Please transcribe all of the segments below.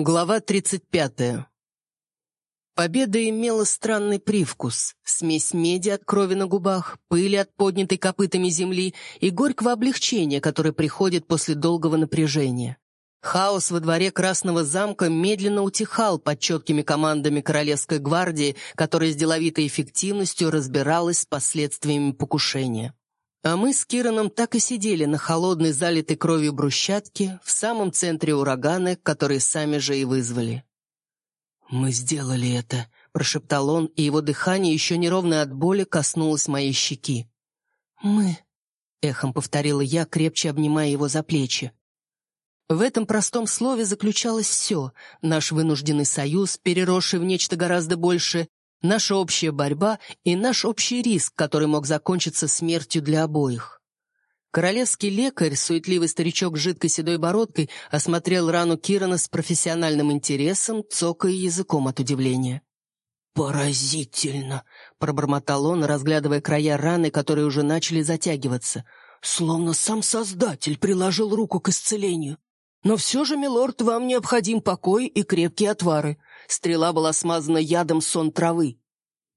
Глава 35. Победа имела странный привкус. Смесь меди от крови на губах, пыли от поднятой копытами земли и горького облегчения, которое приходит после долгого напряжения. Хаос во дворе Красного замка медленно утихал под четкими командами Королевской гвардии, которая с деловитой эффективностью разбиралась с последствиями покушения. А мы с Кираном так и сидели на холодной, залитой кровью брусчатке в самом центре урагана, который сами же и вызвали. «Мы сделали это», — прошептал он, и его дыхание, еще неровное от боли, коснулось моей щеки. «Мы», — эхом повторила я, крепче обнимая его за плечи. В этом простом слове заключалось все — наш вынужденный союз, переросший в нечто гораздо большее, наша общая борьба и наш общий риск, который мог закончиться смертью для обоих. Королевский лекарь, суетливый старичок с жидкой седой бородкой, осмотрел рану Кирана с профессиональным интересом, цокая языком от удивления. «Поразительно!» — пробормотал он, разглядывая края раны, которые уже начали затягиваться. «Словно сам Создатель приложил руку к исцелению. Но все же, милорд, вам необходим покой и крепкие отвары. Стрела была смазана ядом сон травы.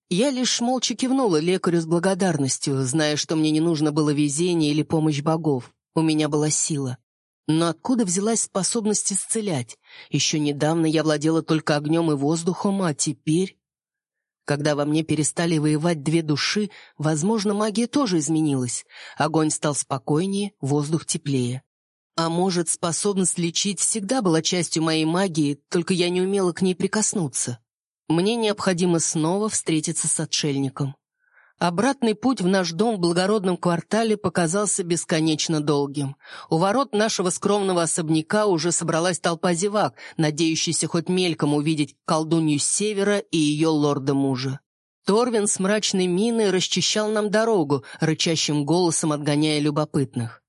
Я лишь молча кивнула лекарю с благодарностью, зная, что мне не нужно было везение или помощь богов. У меня была сила. Но откуда взялась способность исцелять? Еще недавно я владела только огнем и воздухом, а теперь... Когда во мне перестали воевать две души, возможно, магия тоже изменилась. Огонь стал спокойнее, воздух теплее. А может, способность лечить всегда была частью моей магии, только я не умела к ней прикоснуться. Мне необходимо снова встретиться с отшельником. Обратный путь в наш дом в благородном квартале показался бесконечно долгим. У ворот нашего скромного особняка уже собралась толпа зевак, надеющаяся хоть мельком увидеть колдунью севера и ее лорда-мужа. Торвин с мрачной миной расчищал нам дорогу, рычащим голосом отгоняя любопытных.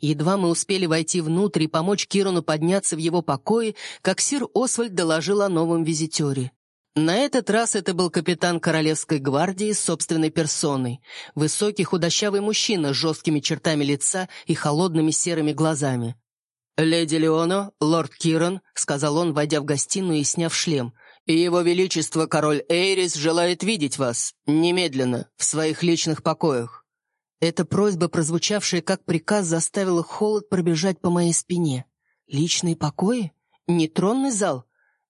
Едва мы успели войти внутрь и помочь Кирону подняться в его покое, как сир Освальд доложил о новом визитере. На этот раз это был капитан Королевской гвардии с собственной персоной. Высокий худощавый мужчина с жесткими чертами лица и холодными серыми глазами. «Леди Леона, лорд Кирон», — сказал он, войдя в гостиную и сняв шлем, «и его величество король Эйрис желает видеть вас, немедленно, в своих личных покоях». Эта просьба, прозвучавшая как приказ, заставила холод пробежать по моей спине. Личные покои? Нейтронный зал?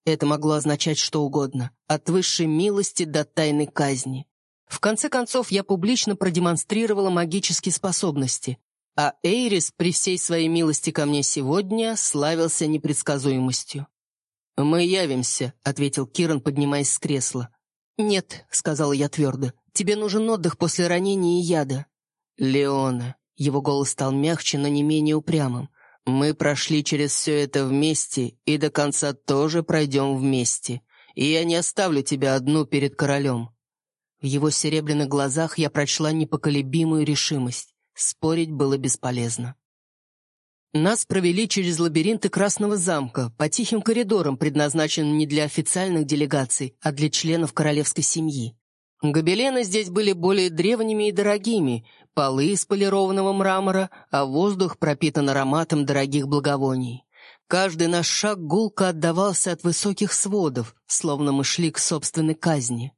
Это могло означать что угодно, от высшей милости до тайной казни. В конце концов, я публично продемонстрировала магические способности, а Эйрис при всей своей милости ко мне сегодня славился непредсказуемостью. «Мы явимся», — ответил Киран, поднимаясь с кресла. «Нет», — сказала я твердо, — «тебе нужен отдых после ранения и яда. «Леона», — его голос стал мягче, но не менее упрямым, «мы прошли через все это вместе и до конца тоже пройдем вместе, и я не оставлю тебя одну перед королем». В его серебряных глазах я прочла непоколебимую решимость. Спорить было бесполезно. Нас провели через лабиринты Красного замка, по тихим коридорам, предназначенным не для официальных делегаций, а для членов королевской семьи. Гобелены здесь были более древними и дорогими, полы из полированного мрамора, а воздух пропитан ароматом дорогих благовоний. Каждый наш шаг гулко отдавался от высоких сводов, словно мы шли к собственной казни.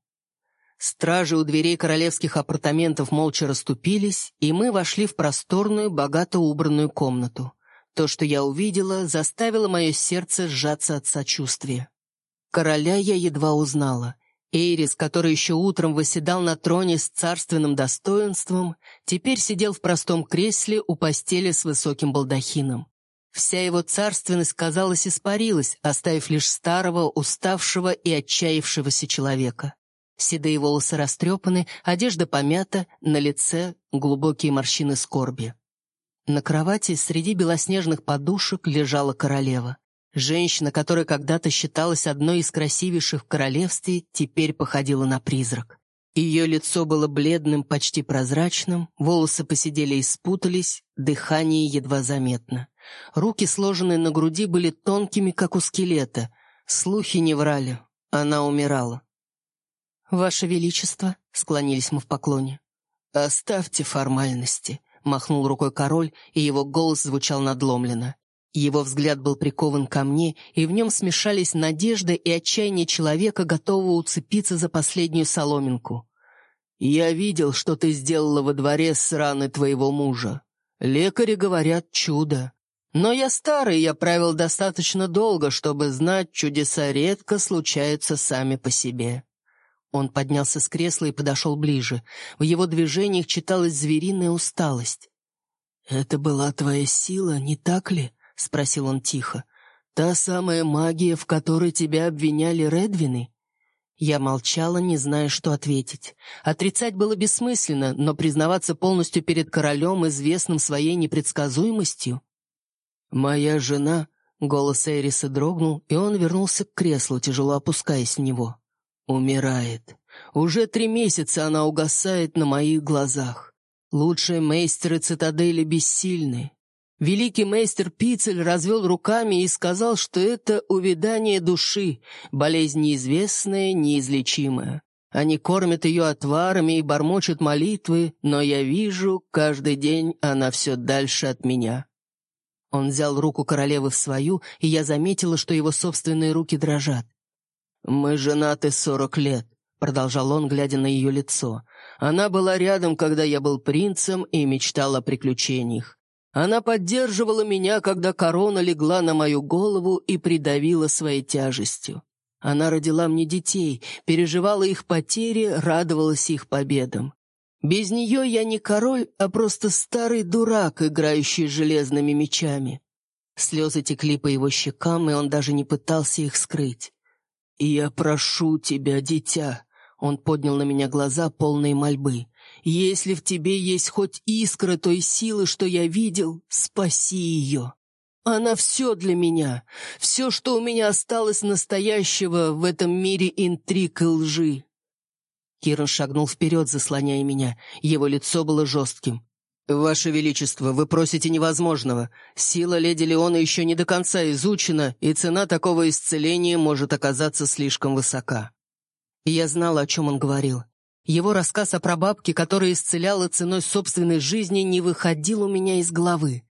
Стражи у дверей королевских апартаментов молча расступились, и мы вошли в просторную, богато убранную комнату. То, что я увидела, заставило мое сердце сжаться от сочувствия. Короля я едва узнала. Эйрис, который еще утром восседал на троне с царственным достоинством, теперь сидел в простом кресле у постели с высоким балдахином. Вся его царственность, казалось, испарилась, оставив лишь старого, уставшего и отчаявшегося человека. Седые волосы растрепаны, одежда помята, на лице глубокие морщины скорби. На кровати среди белоснежных подушек лежала королева. Женщина, которая когда-то считалась одной из красивейших в королевстве, теперь походила на призрак. Ее лицо было бледным, почти прозрачным, волосы посидели и спутались, дыхание едва заметно. Руки, сложенные на груди, были тонкими, как у скелета. Слухи не врали. Она умирала. «Ваше Величество», — склонились мы в поклоне. «Оставьте формальности», — махнул рукой король, и его голос звучал надломленно. Его взгляд был прикован ко мне, и в нем смешались надежда и отчаяние человека, готового уцепиться за последнюю соломинку. «Я видел, что ты сделала во дворе с раны твоего мужа. Лекари говорят чудо. Но я старый, я правил достаточно долго, чтобы знать, чудеса редко случаются сами по себе». Он поднялся с кресла и подошел ближе. В его движениях читалась звериная усталость. «Это была твоя сила, не так ли?» — спросил он тихо. «Та самая магия, в которой тебя обвиняли Редвины?» Я молчала, не зная, что ответить. Отрицать было бессмысленно, но признаваться полностью перед королем, известным своей непредсказуемостью. «Моя жена...» — голос Эриса дрогнул, и он вернулся к креслу, тяжело опускаясь в него. «Умирает. Уже три месяца она угасает на моих глазах. Лучшие мейстеры цитадели бессильны. Великий мейстер Пицель развел руками и сказал, что это увядание души, болезнь неизвестная, неизлечимая. Они кормят ее отварами и бормочут молитвы, но я вижу, каждый день она все дальше от меня. Он взял руку королевы в свою, и я заметила, что его собственные руки дрожат. «Мы женаты сорок лет», — продолжал он, глядя на ее лицо. «Она была рядом, когда я был принцем и мечтал о приключениях. Она поддерживала меня, когда корона легла на мою голову и придавила своей тяжестью. Она родила мне детей, переживала их потери, радовалась их победам. Без нее я не король, а просто старый дурак, играющий железными мечами. Слезы текли по его щекам, и он даже не пытался их скрыть. «И я прошу тебя, дитя!» Он поднял на меня глаза, полные мольбы. Если в тебе есть хоть искра той силы, что я видел, спаси ее. Она все для меня, все, что у меня осталось настоящего в этом мире интриг и лжи. Киран шагнул вперед, заслоняя меня. Его лицо было жестким. «Ваше Величество, вы просите невозможного. Сила леди Леона еще не до конца изучена, и цена такого исцеления может оказаться слишком высока». Я знала, о чем он говорил. Его рассказ о прабабке, которая исцеляла ценой собственной жизни, не выходил у меня из головы.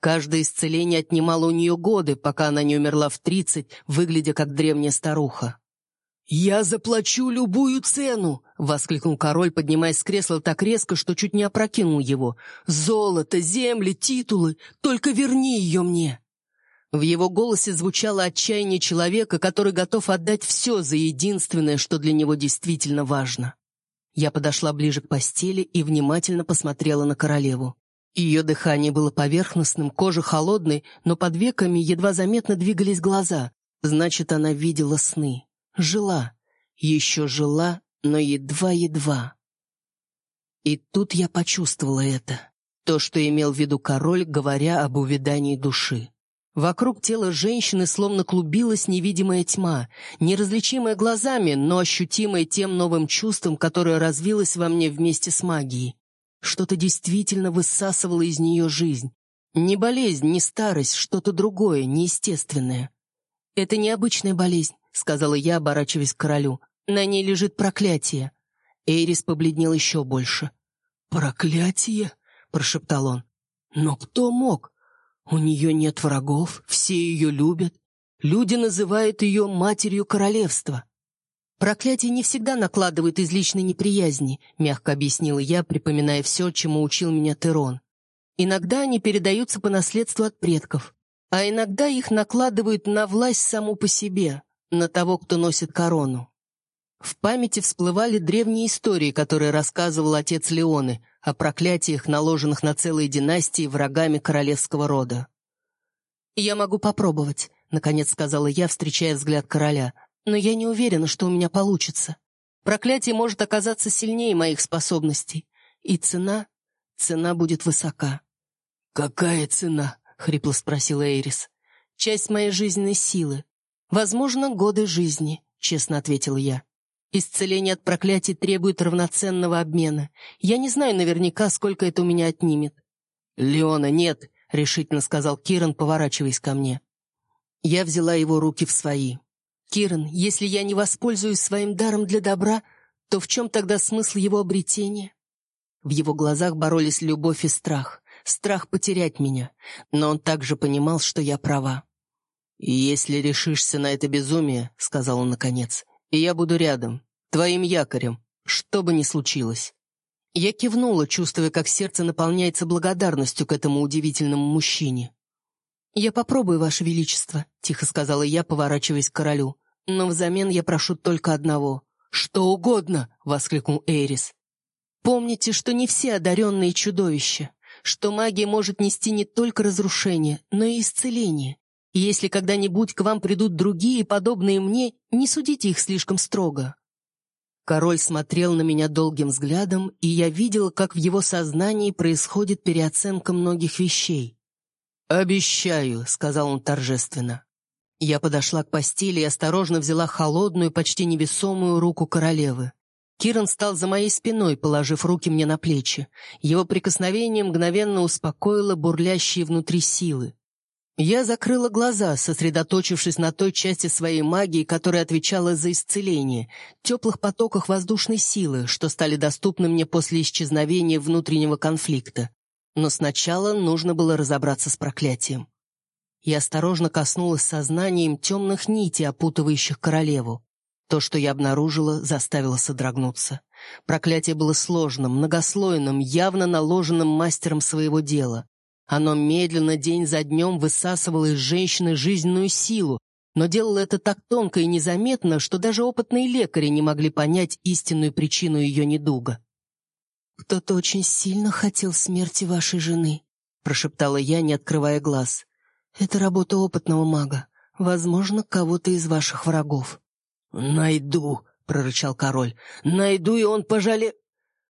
Каждое исцеление отнимало у нее годы, пока она не умерла в тридцать, выглядя как древняя старуха. «Я заплачу любую цену!» — воскликнул король, поднимаясь с кресла так резко, что чуть не опрокинул его. «Золото, земли, титулы! Только верни ее мне!» В его голосе звучало отчаяние человека, который готов отдать все за единственное, что для него действительно важно. Я подошла ближе к постели и внимательно посмотрела на королеву. Ее дыхание было поверхностным, кожа холодной, но под веками едва заметно двигались глаза. Значит, она видела сны. Жила. Еще жила, но едва-едва. И тут я почувствовала это. То, что имел в виду король, говоря об увядании души. Вокруг тела женщины словно клубилась невидимая тьма, неразличимая глазами, но ощутимая тем новым чувством, которое развилось во мне вместе с магией. Что-то действительно высасывало из нее жизнь. Не болезнь, не старость, что-то другое, неестественное. «Это необычная болезнь», — сказала я, оборачиваясь к королю. «На ней лежит проклятие». Эйрис побледнел еще больше. «Проклятие?» — прошептал он. «Но кто мог? У нее нет врагов, все ее любят. Люди называют ее матерью королевства. «Проклятие не всегда накладывает излишней неприязни», — мягко объяснила я, припоминая все, чему учил меня Терон. «Иногда они передаются по наследству от предков, а иногда их накладывают на власть саму по себе, на того, кто носит корону. В памяти всплывали древние истории, которые рассказывал отец Леоны, о проклятиях, наложенных на целые династии врагами королевского рода. «Я могу попробовать», — наконец сказала я, встречая взгляд короля, «но я не уверена, что у меня получится. Проклятие может оказаться сильнее моих способностей, и цена, цена будет высока». «Какая цена?» — хрипло спросил Эйрис. «Часть моей жизненной силы. Возможно, годы жизни», — честно ответил я. Исцеление от проклятий требует равноценного обмена. Я не знаю наверняка, сколько это у меня отнимет». «Леона, нет», — решительно сказал Киран, поворачиваясь ко мне. Я взяла его руки в свои. «Киран, если я не воспользуюсь своим даром для добра, то в чем тогда смысл его обретения?» В его глазах боролись любовь и страх. страх потерять меня, но он также понимал, что я права. «Если решишься на это безумие», — сказал он наконец, — «и я буду рядом, твоим якорем, что бы ни случилось». Я кивнула, чувствуя, как сердце наполняется благодарностью к этому удивительному мужчине. «Я попробую, Ваше Величество», — тихо сказала я, поворачиваясь к королю. «Но взамен я прошу только одного». «Что угодно!» — воскликнул Эрис. «Помните, что не все одаренные чудовища, что магия может нести не только разрушение, но и исцеление. И если когда-нибудь к вам придут другие, подобные мне, не судите их слишком строго. Король смотрел на меня долгим взглядом, и я видел, как в его сознании происходит переоценка многих вещей. «Обещаю», — сказал он торжественно. Я подошла к постели и осторожно взяла холодную, почти невесомую руку королевы. Киран стал за моей спиной, положив руки мне на плечи. Его прикосновение мгновенно успокоило бурлящие внутри силы. Я закрыла глаза, сосредоточившись на той части своей магии, которая отвечала за исцеление, теплых потоках воздушной силы, что стали доступны мне после исчезновения внутреннего конфликта. Но сначала нужно было разобраться с проклятием. Я осторожно коснулась сознанием темных нитей, опутывающих королеву. То, что я обнаружила, заставило содрогнуться. Проклятие было сложным, многослойным, явно наложенным мастером своего дела. Оно медленно, день за днем высасывало из женщины жизненную силу, но делало это так тонко и незаметно, что даже опытные лекари не могли понять истинную причину ее недуга. «Кто-то очень сильно хотел смерти вашей жены», — прошептала я, не открывая глаз. «Это работа опытного мага. Возможно, кого-то из ваших врагов». «Найду», — прорычал король. «Найду, и он пожале...»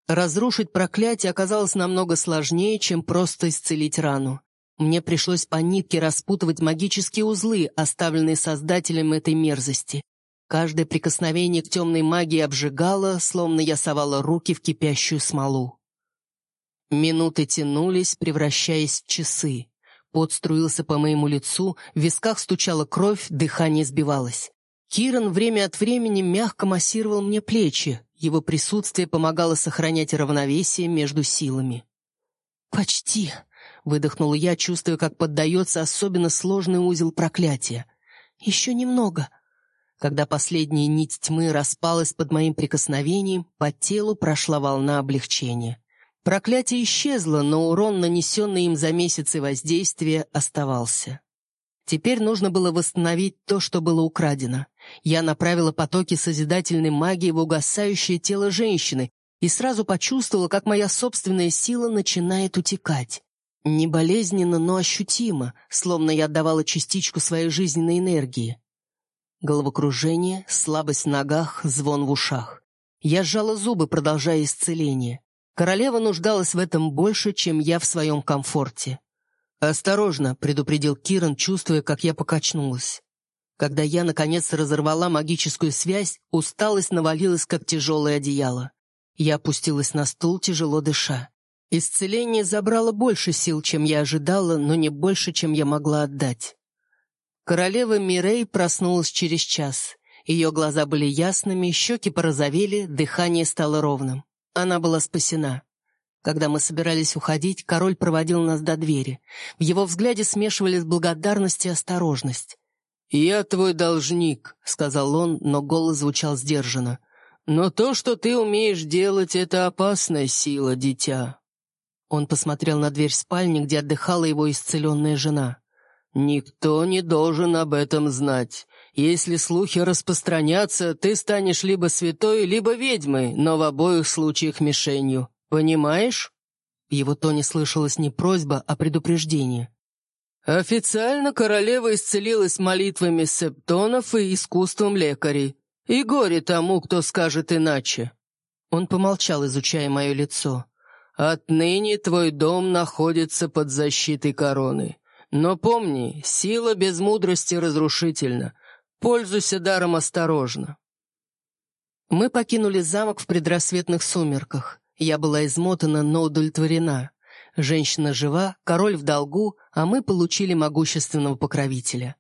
Разрушить проклятие оказалось намного сложнее, чем просто исцелить рану. Мне пришлось по нитке распутывать магические узлы, оставленные создателем этой мерзости. Каждое прикосновение к темной магии обжигало, словно я совала руки в кипящую смолу. Минуты тянулись, превращаясь в часы. Пот струился по моему лицу, в висках стучала кровь, дыхание сбивалось. Киран время от времени мягко массировал мне плечи, его присутствие помогало сохранять равновесие между силами. «Почти», — выдохнула я, чувствуя, как поддается особенно сложный узел проклятия. «Еще немного». Когда последняя нить тьмы распалась под моим прикосновением, по телу прошла волна облегчения. Проклятие исчезло, но урон, нанесенный им за месяцы воздействия, оставался. Теперь нужно было восстановить то, что было украдено. Я направила потоки созидательной магии в угасающее тело женщины и сразу почувствовала, как моя собственная сила начинает утекать. Не болезненно, но ощутимо, словно я отдавала частичку своей жизненной энергии. Головокружение, слабость в ногах, звон в ушах. Я сжала зубы, продолжая исцеление. Королева нуждалась в этом больше, чем я в своем комфорте. «Осторожно», — предупредил Киран, чувствуя, как я покачнулась. Когда я, наконец, разорвала магическую связь, усталость навалилась, как тяжелое одеяло. Я опустилась на стул, тяжело дыша. Исцеление забрало больше сил, чем я ожидала, но не больше, чем я могла отдать. Королева Мирей проснулась через час. Ее глаза были ясными, щеки порозовели, дыхание стало ровным. Она была спасена. Когда мы собирались уходить, король проводил нас до двери. В его взгляде смешивались благодарность и осторожность. «Я твой должник», — сказал он, но голос звучал сдержанно. «Но то, что ты умеешь делать, — это опасная сила, дитя». Он посмотрел на дверь спальни, где отдыхала его исцеленная жена. «Никто не должен об этом знать. Если слухи распространятся, ты станешь либо святой, либо ведьмой, но в обоих случаях мишенью. Понимаешь?» В его тоне слышалась не просьба, а предупреждение. «Официально королева исцелилась молитвами септонов и искусством лекарей. И горе тому, кто скажет иначе». Он помолчал, изучая мое лицо. «Отныне твой дом находится под защитой короны. Но помни, сила без мудрости разрушительна. Пользуйся даром осторожно». Мы покинули замок в предрассветных сумерках. Я была измотана, но удовлетворена. Женщина жива, король в долгу, а мы получили могущественного покровителя.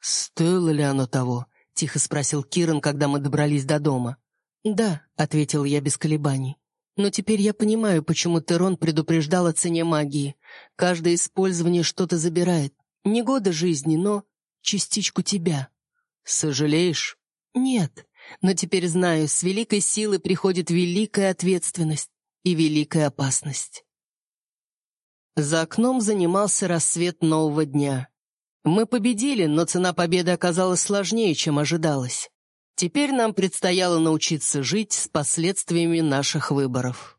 «Стоило ли оно того?» — тихо спросил Киран, когда мы добрались до дома. «Да», — ответил я без колебаний. Но теперь я понимаю, почему Терон предупреждал о цене магии. Каждое использование что-то забирает. Не года жизни, но частичку тебя. Сожалеешь? Нет, но теперь знаю, с великой силой приходит великая ответственность и великая опасность. За окном занимался рассвет нового дня. Мы победили, но цена победы оказалась сложнее, чем ожидалось. Теперь нам предстояло научиться жить с последствиями наших выборов.